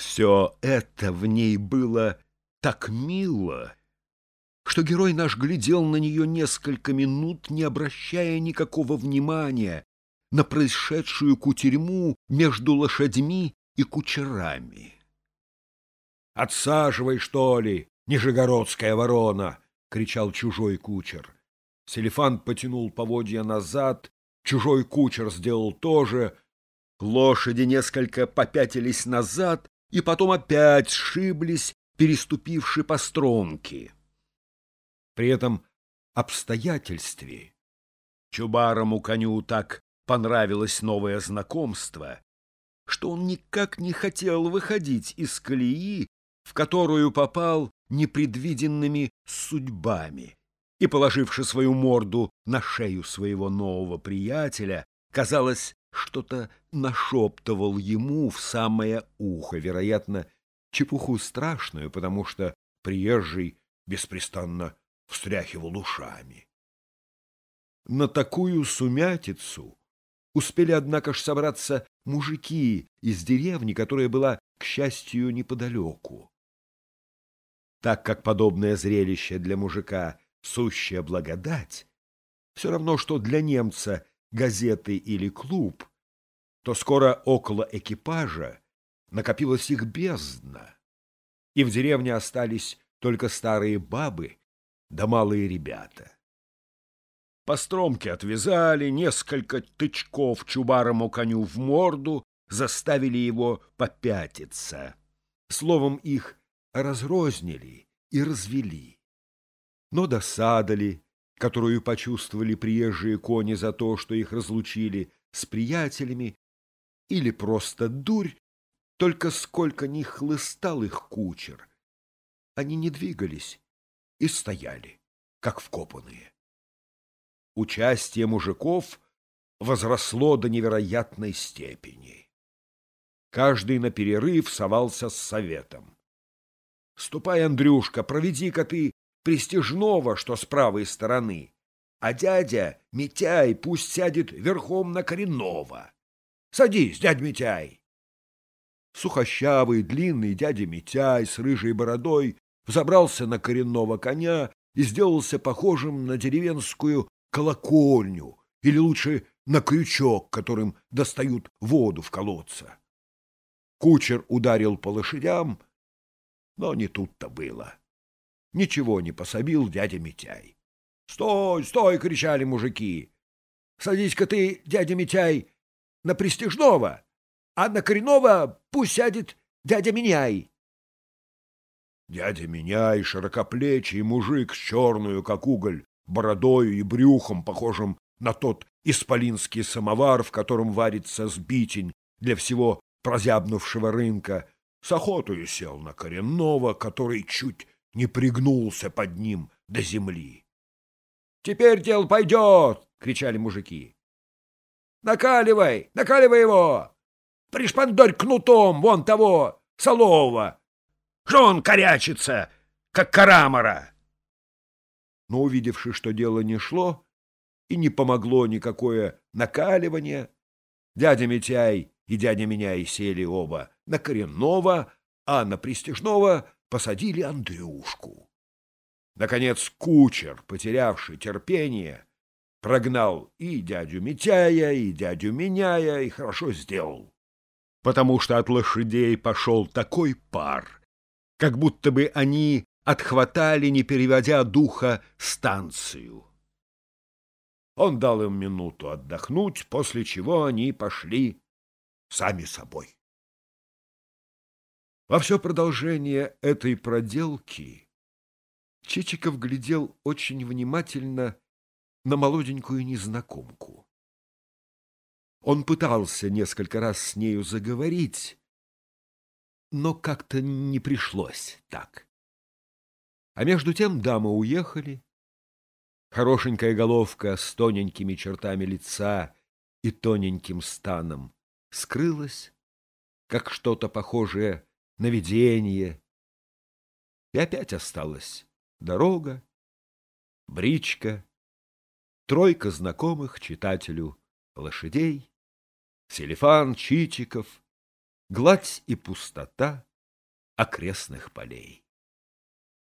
Все это в ней было так мило, что герой наш глядел на нее несколько минут, не обращая никакого внимания на происшедшую кутерьму между лошадьми и кучерами. «Отсаживай, что ли, нижегородская ворона!» — кричал чужой кучер. Селефант потянул поводья назад, чужой кучер сделал то же. Лошади несколько попятились назад и потом опять сшиблись, переступивши по стромке. При этом обстоятельстве Чубарому коню так понравилось новое знакомство, что он никак не хотел выходить из колеи, в которую попал непредвиденными судьбами, и, положивши свою морду на шею своего нового приятеля, казалось, что-то нашептывал ему в самое ухо, вероятно, чепуху страшную, потому что приезжий беспрестанно встряхивал ушами. На такую сумятицу успели, однако ж, собраться мужики из деревни, которая была, к счастью, неподалеку. Так как подобное зрелище для мужика — сущая благодать, все равно, что для немца газеты или клуб, то скоро около экипажа накопилась их бездна, и в деревне остались только старые бабы да малые ребята. По стромке отвязали, несколько тычков чубарому коню в морду заставили его попятиться. Словом, их разрознили и развели. Но досадали, которую почувствовали приезжие кони за то, что их разлучили с приятелями, или просто дурь, только сколько ни хлыстал их кучер. Они не двигались и стояли, как вкопанные. Участие мужиков возросло до невероятной степени. Каждый на перерыв совался с советом. «Ступай, Андрюшка, проведи-ка ты пристежного, что с правой стороны, а дядя Митяй пусть сядет верхом на коренного. Садись, дядь Митяй!» Сухощавый, длинный дядя Митяй с рыжей бородой взобрался на коренного коня и сделался похожим на деревенскую колокольню, или лучше на крючок, которым достают воду в колодца. Кучер ударил по лошадям, но не тут-то было. Ничего не пособил дядя Митяй. «Стой, стой!» — кричали мужики. «Садись-ка ты, дядя Митяй, на пристежного, а на коренного пусть сядет дядя Меняй». Дядя Меняй, широкоплечий мужик с черную, как уголь, бородою и брюхом, похожим на тот исполинский самовар, в котором варится сбитень для всего прозябнувшего рынка, с охотою сел на коренного, который чуть не пригнулся под ним до земли. — Теперь дело пойдет! — кричали мужики. — Накаливай, накаливай его! Пришпандорь кнутом вон того, Солова! Что он корячится, как карамара? Но, увидевши, что дело не шло, и не помогло никакое накаливание, дядя Митяй и дядя Меняй сели оба на коренного, а на пристежного посадили Андрюшку. Наконец кучер, потерявший терпение, прогнал и дядю Митяя, и дядю Меняя, и хорошо сделал. Потому что от лошадей пошел такой пар, как будто бы они отхватали, не переводя духа, станцию. Он дал им минуту отдохнуть, после чего они пошли сами собой. Во все продолжение этой проделки Чичиков глядел очень внимательно на молоденькую незнакомку. Он пытался несколько раз с нею заговорить, но как-то не пришлось так. А между тем дамы уехали. Хорошенькая головка с тоненькими чертами лица и тоненьким станом скрылась, как что-то похожее на видение. И опять осталась дорога, бричка, тройка знакомых читателю лошадей, Селефан, Чичиков, гладь и пустота, окрестных полей.